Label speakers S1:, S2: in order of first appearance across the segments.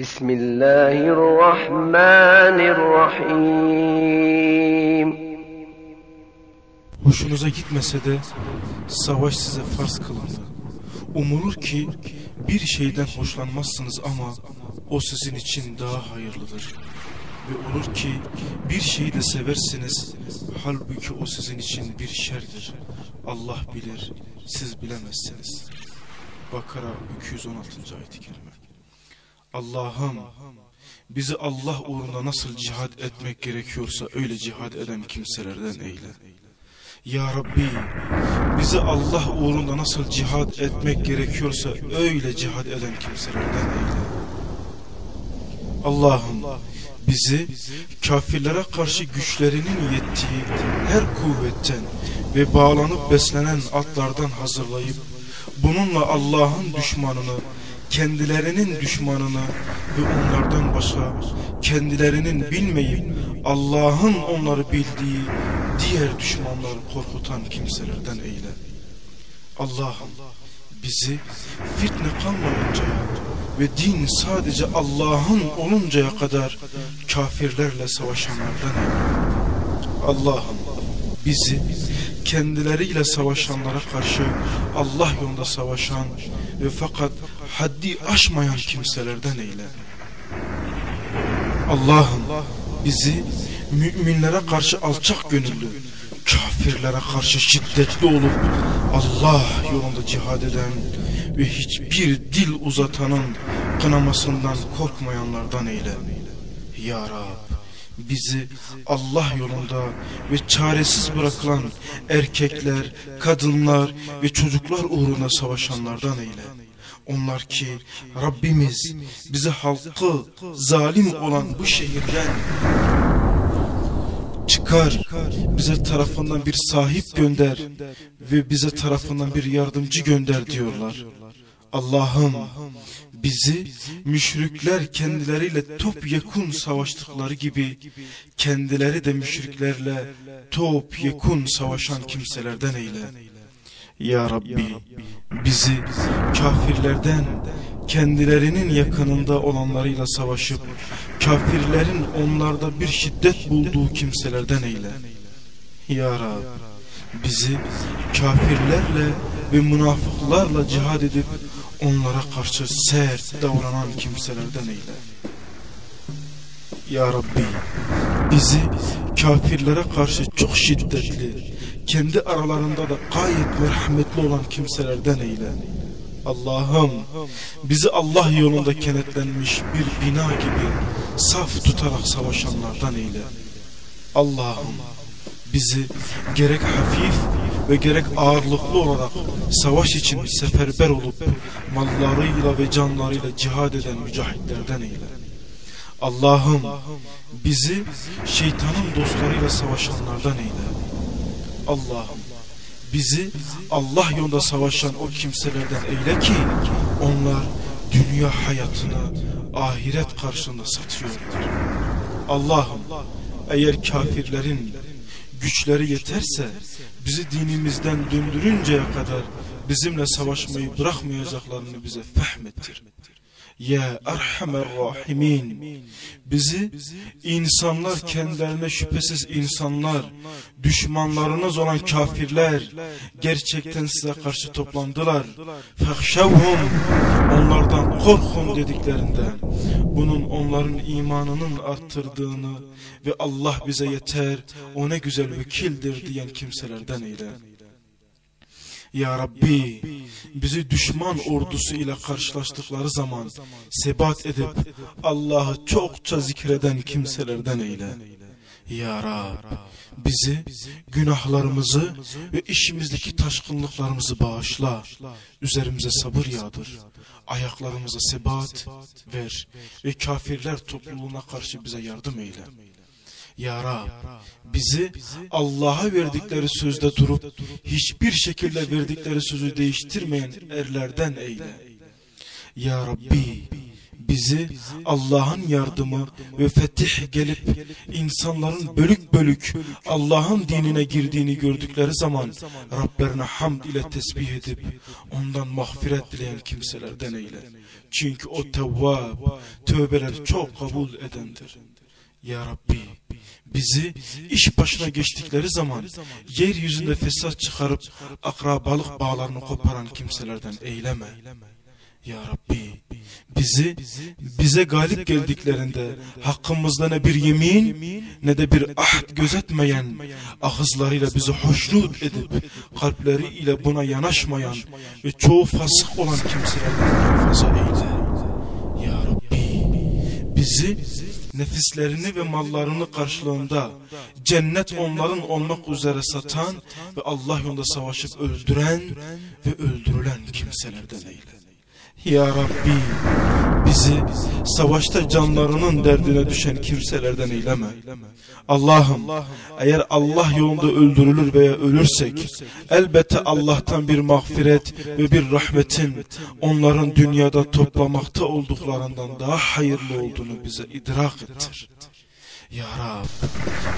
S1: بسم الله الرحمن الرحيم
S2: Hoşunuza gitmese de savaş size farz kılındı. Umulur ki bir şeyden hoşlanmazsınız ama o sizin için daha hayırlıdır. Ve olur ki bir şeyi de seversiniz halbuki o sizin için bir şerdir. Allah bilir, siz bilemezsiniz. Bakara 216. ayet-i kerime. Allah'ım bizi Allah uğruna nasıl cihad etmek gerekiyorsa öyle cihad eden kimselerden eyle. Ya Rabbi bizi Allah uğrunda nasıl cihad etmek gerekiyorsa öyle cihad eden kimselerden eyle. Allah'ım bizi kafirlere karşı güçlerinin yettiği her kuvvetten ve bağlanıp beslenen atlardan hazırlayıp bununla Allah'ın düşmanını kendilerinin düşmanını ve onlardan başka kendilerinin bilmeyip Allah'ın onları bildiği diğer düşmanları korkutan kimselerden eyle. Allah'ım bizi fitne kalmayıncaya ve din sadece Allah'ın oluncaya kadar kafirlerle savaşanlardan eyle. Allah'ım bizi kendileriyle savaşanlara karşı Allah yolunda savaşan ve fakat haddi aşmayan kimselerden eyle. Allah'ım bizi müminlere karşı alçak gönüllü, kafirlere karşı şiddetli olup Allah yolunda cihad eden ve hiçbir dil uzatanın kınamasından korkmayanlardan eyle. Ya Rab bizi Allah yolunda ve çaresiz bırakılan erkekler, kadınlar ve çocuklar uğruna savaşanlardan eyle. Onlar ki Rabbimiz bizi halkı zalim olan bu şehirden çıkar, bize tarafından bir sahip gönder ve bize tarafından bir yardımcı gönder diyorlar. Allah'ım bizi müşrikler kendileriyle top yakun savaştıkları gibi kendileri de müşriklerle top yakun savaşan kimselerden eyle. Ya Rabbi bizi kafirlerden kendilerinin yakınında olanlarıyla savaşıp kafirlerin onlarda bir şiddet bulduğu kimselerden eyle. Ya Rabbi bizi kafirlerle ve münafıklarla cihad edip onlara karşı sert davranan kimselerden eyle. Ya Rabbi bizi kafirlere karşı çok şiddetli, kendi aralarında da gayet merhametli olan kimselerden eyle. Allah'ım bizi Allah yolunda kenetlenmiş bir bina gibi saf tutarak savaşanlardan eyle. Allah'ım bizi gerek hafif ve gerek ağırlıklı olarak savaş için seferber olup mallarıyla ve canlarıyla cihad eden mücahitlerden eyle. Allah'ım bizi şeytanın dostlarıyla savaşanlardan eyle. Allah'ım bizi Allah yolunda savaşan o kimselerden eyle ki onlar dünya hayatını ahiret karşılığında satıyorlar. Allah'ım eğer kafirlerin güçleri yeterse bizi dinimizden döndürünceye kadar bizimle savaşmayı bırakmayacaklarını bize fehmettir. Ya Erhamer Rahimin bizi insanlar kendilerine şüphesiz insanlar düşmanlarınız olan kafirler gerçekten size karşı toplandılar. Fehşevhum onlardan korkun dediklerinden bunun onların imanının arttırdığını ve Allah bize yeter o ne güzel vekildir diyen kimselerden eyle. Ya Rabbi bizi düşman ordusu ile karşılaştıkları zaman sebat edip Allah'ı çokça zikreden kimselerden eyle. Ya Rab bizi günahlarımızı ve işimizdeki taşkınlıklarımızı bağışla. Üzerimize sabır yağdır. Ayaklarımıza sebat ver ve kafirler topluluğuna karşı bize yardım eyle. Ya Rab bizi Allah'a verdikleri sözde durup hiçbir şekilde verdikleri sözü değiştirmeyen erlerden eyle. Ya Rabbi bizi Allah'ın yardımı ve fetih gelip insanların bölük bölük Allah'ın dinine girdiğini gördükleri zaman Rablerine hamd ile tesbih edip ondan mağfiret dileyen kimselerden eyle. Çünkü o tevvab, tövbeleri çok kabul edendir. Ya Rabbi bizi iş başına geçtikleri zaman yeryüzünde fesat çıkarıp akrabalık bağlarını koparan kimselerden eyleme. Ya Rabbi bizi bize galip geldiklerinde hakkımızda ne bir yemin ne de bir ahd gözetmeyen ağızlarıyla bizi hoşnut edip kalpleri ile buna yanaşmayan ve çoğu fasık olan kimselerden muhafaza eyle. Ya Rabbi bizi nefislerini ve mallarını karşılığında cennet onların olmak üzere satan ve Allah yolunda savaşıp öldüren ve öldürülen kimselerden eyle. Ya Rabbi bizi savaşta canlarının derdine düşen kimselerden eyleme. Allah'ım eğer Allah yolunda öldürülür veya ölürsek elbette Allah'tan bir mağfiret ve bir rahmetin onların dünyada toplamakta olduklarından daha hayırlı olduğunu bize idrak ettir. Ya Rab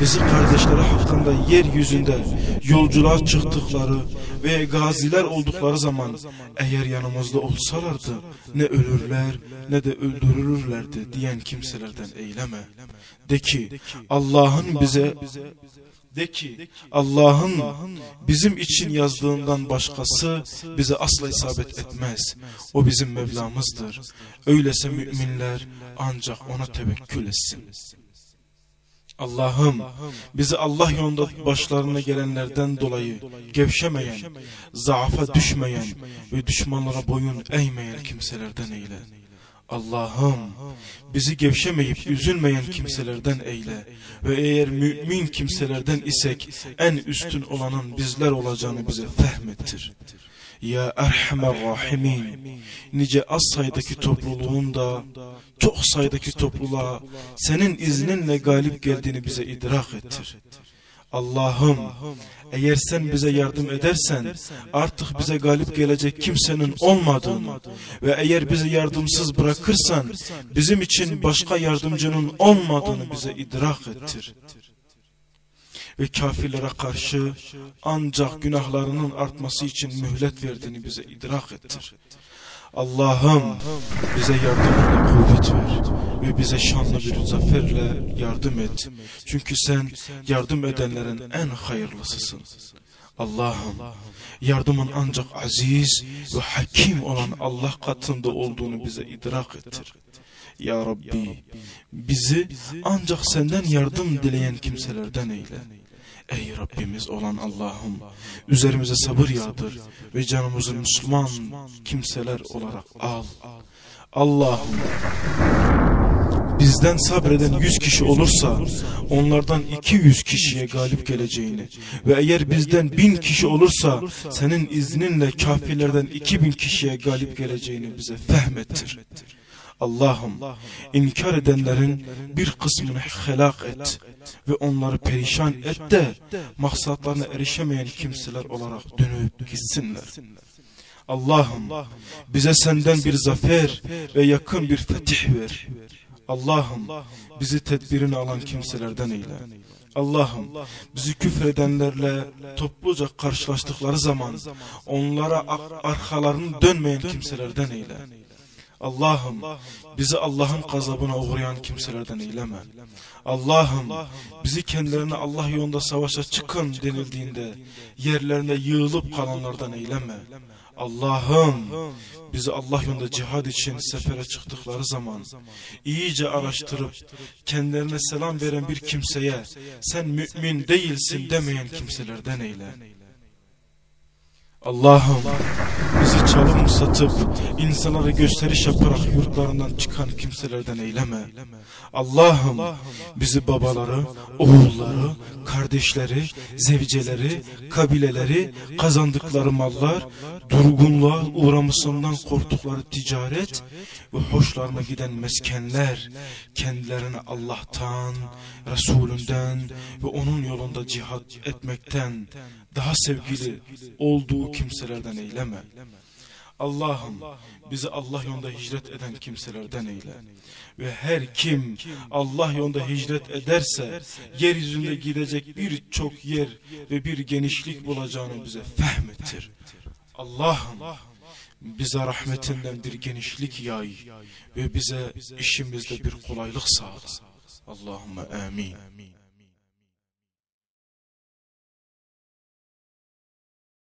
S2: bizi kardeşleri hakkında yeryüzünde yolculuğa çıktıkları ve gaziler oldukları zaman eğer yanımızda olsalardı ne ölürler ne de öldürülürlerdi diyen kimselerden eyleme. De ki Allah'ın bize de ki Allah'ın bizim için yazdığından başkası bize asla isabet etmez. O bizim Mevlamızdır. Öyleyse müminler ancak ona tevekkül etsin. Allah'ım bizi Allah yolunda başlarına gelenlerden dolayı gevşemeyen, zaafa düşmeyen ve düşmanlara boyun eğmeyen kimselerden eyle. Allah'ım bizi gevşemeyip üzülmeyen kimselerden eyle ve eğer mümin kimselerden isek en üstün olanın bizler olacağını bize fehmettir. Ya Erhamer Rahimin nice az sayıdaki topluluğun da çok sayıdaki topluluğa senin izninle galip geldiğini bize idrak ettir. Allah'ım eğer sen bize yardım edersen artık bize galip gelecek kimsenin olmadığını ve eğer bizi yardımsız bırakırsan bizim için başka yardımcının olmadığını bize idrak ettir ve kafirlere karşı ancak günahlarının artması için mühlet verdiğini bize idrak ettir. Allah'ım bize yardımla kuvvet ver ve bize şanlı bir zaferle yardım et. Çünkü sen yardım edenlerin en hayırlısısın. Allah'ım yardımın ancak aziz ve hakim olan Allah katında olduğunu bize idrak ettir. Ya Rabbi bizi ancak senden yardım dileyen kimselerden eyle. Ey Rabbimiz olan Allah'ım üzerimize sabır yağdır ve canımızı Müslüman kimseler olarak al. Allah'ım bizden sabreden yüz kişi olursa onlardan iki yüz kişiye galip geleceğini ve eğer bizden bin kişi olursa senin izninle kafirlerden iki bin kişiye galip geleceğini bize fehmettir. Allah'ım inkar edenlerin bir kısmını helak et ve onları perişan et de maksatlarına erişemeyen kimseler olarak dönüp gitsinler. Allah'ım bize senden bir zafer ve yakın bir fetih ver. Allah'ım bizi tedbirini alan kimselerden eyle. Allah'ım bizi küfredenlerle topluca karşılaştıkları zaman onlara arkalarını dönmeyen kimselerden eyle. Allah'ım bizi Allah'ın gazabına uğrayan kimselerden eyleme. Allah'ım bizi kendilerine Allah yolunda savaşa çıkın denildiğinde yerlerine yığılıp kalanlardan eyleme. Allah'ım bizi Allah yolunda cihad için sefere çıktıkları zaman iyice araştırıp kendilerine selam veren bir kimseye sen mümin değilsin demeyen kimselerden eyle. Allah'ım bizi çalım satıp insanlara gösteriş yaparak yurtlarından çıkan kimselerden eyleme. Allah'ım bizi babaları, oğulları, kardeşleri, zevceleri, kabileleri, kazandıkları mallar, durgunluğa uğramasından korktukları ticaret ve hoşlarına giden meskenler, kendilerine Allah'tan, Resulünden ve onun yolunda cihad etmekten daha sevgili olduğu kimselerden eyleme. Allah'ım bizi Allah yolunda hicret eden kimselerden eyle. Ve her kim Allah yolunda hicret ederse yeryüzünde gidecek birçok yer ve bir genişlik bulacağını bize fehmettir. Allah'ım bize rahmetinden bir genişlik yay ve bize işimizde bir kolaylık sağla. Allahümme amin.